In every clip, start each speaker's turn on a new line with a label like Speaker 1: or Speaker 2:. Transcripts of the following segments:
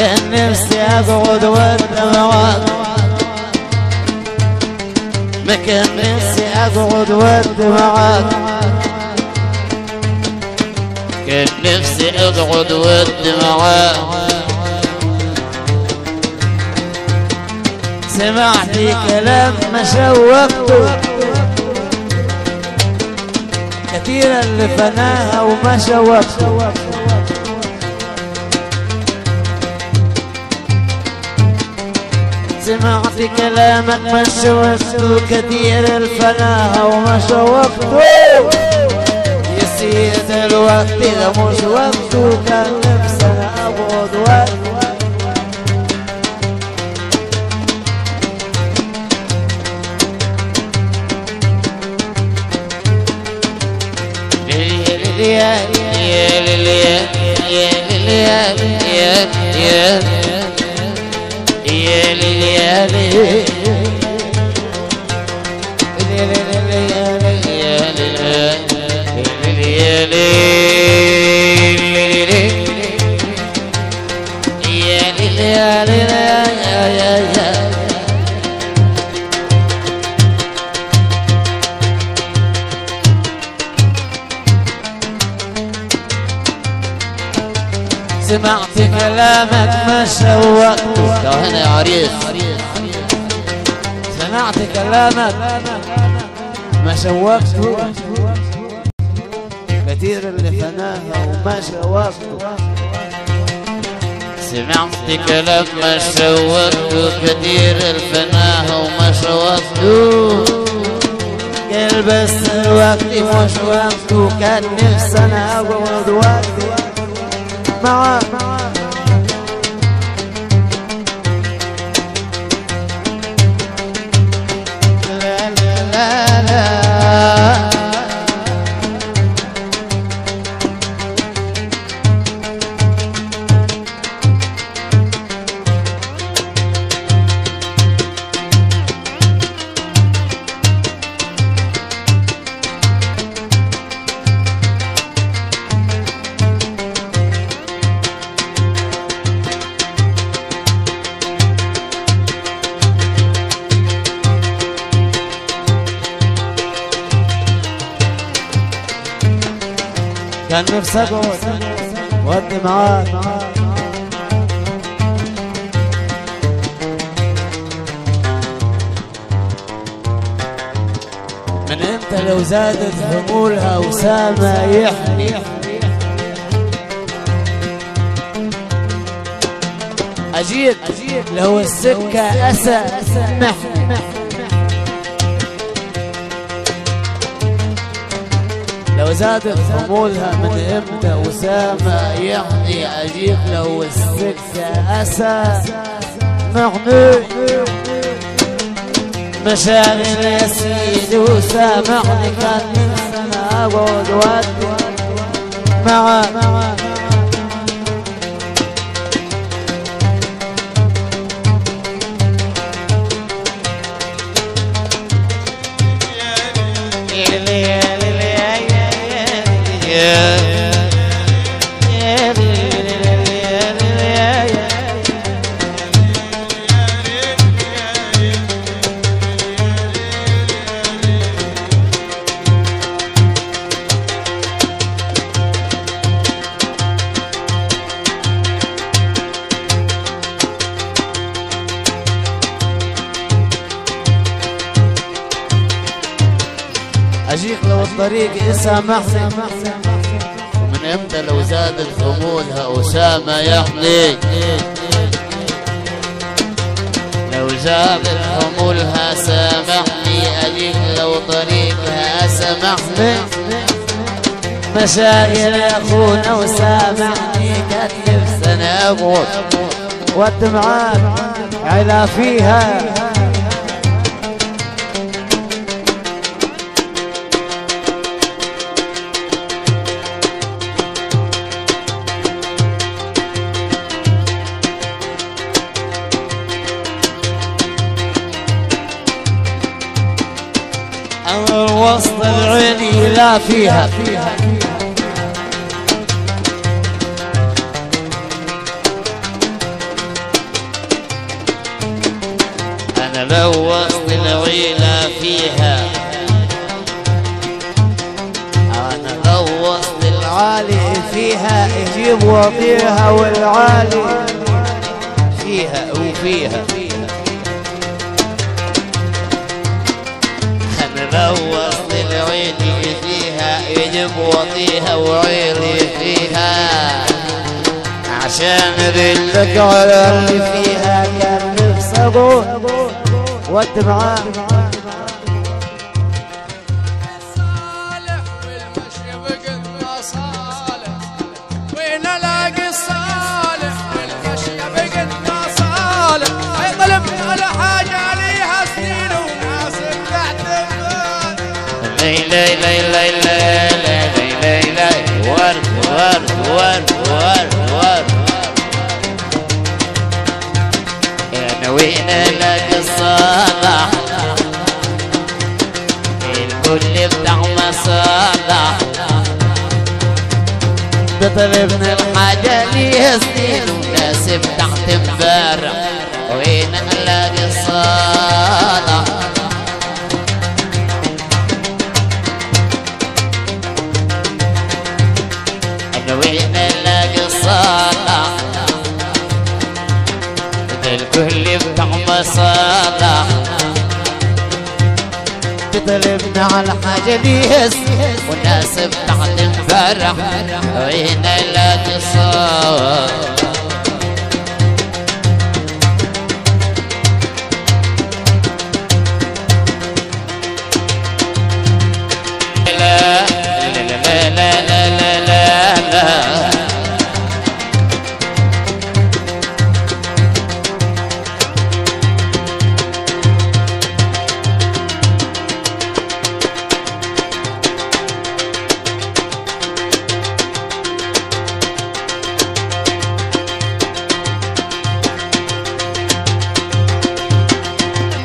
Speaker 1: كان نفسي أقعد والدمعات ما كان نفسي أقعد والدمعات
Speaker 2: كان نفسي أقعد والدمعات
Speaker 1: سمعت كلام ما شوقته. كثيرا اللي فناها وما شوقته. سمعت كلامك ما شوقته كثير الفناها وما شوقته يا سيد الوقت ده مش وقته كان نفسي أنا اقعد وقت سمعت كلامك ما شوقته
Speaker 2: لو هنا عريس
Speaker 1: سمعت كلامك. ما شوقته كثير اللي فناها وما شوقته
Speaker 2: سمعت كلام ما شوقته كثير الفناها وما شوقته
Speaker 1: قال بس الوقت مش وقته كان نفسي أنا أقعد وقتي معاك نفسي اقعد وادي معاك من إمتى لو زادت همولها وسامة يحني؟ أجيب لو السكة أسى محني لو زادت حمولها من إمتى وسامة يحني أجيب لو السكة أسى. محمود مشاغل يا سيدي وسامحني كان نفسي أنا أقعد وأدي. معاك اجيك لو الطريق يسامحني
Speaker 2: ومن إمتى لو زادت خمولها أسامة يحني لو زادت خمولها سامحني أجيك لو طريقها سامحني
Speaker 1: مشاغل أخونا وسامحني كانت نفسي أنا اقعد ود معاك علا فيها. وسط العلي لا فيها. فيها أنا لو وسط العيلة فيها.
Speaker 3: أنا لو وسط العالي فيها. أجيب وفيها والعالي فيها وفيها,
Speaker 1: فيها غوص العين فيها يجبوطيها وعيني فيها. عشان
Speaker 3: ذلك على اللي فيها كان نفسه
Speaker 4: واتبعه. نوينا لك الصالح
Speaker 1: الكل بتاع مصالح
Speaker 3: تطلبنا
Speaker 1: الحاجة ليزدين وناس بتاعت امبارح وين
Speaker 3: لك الحاجة
Speaker 1: حاجة بيس والناس بتعلم فرح. وين لا تصور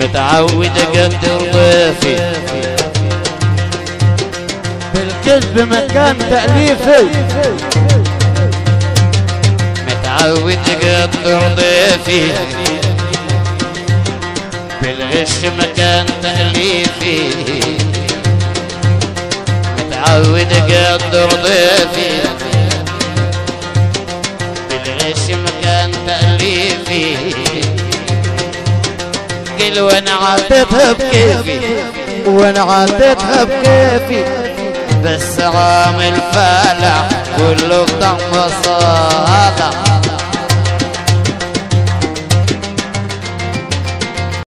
Speaker 1: متعود أقدر ضيفي
Speaker 3: بالكذب مكان تأليفي.
Speaker 1: متعود أقدر ضيفي بالغش مكان تأليفي. متعود أقدر ضيفي قل وأنا عطيتها بكيفي.
Speaker 3: وأنا عديتها بكيفي.
Speaker 1: بس عامل فالح كله بطعم صالح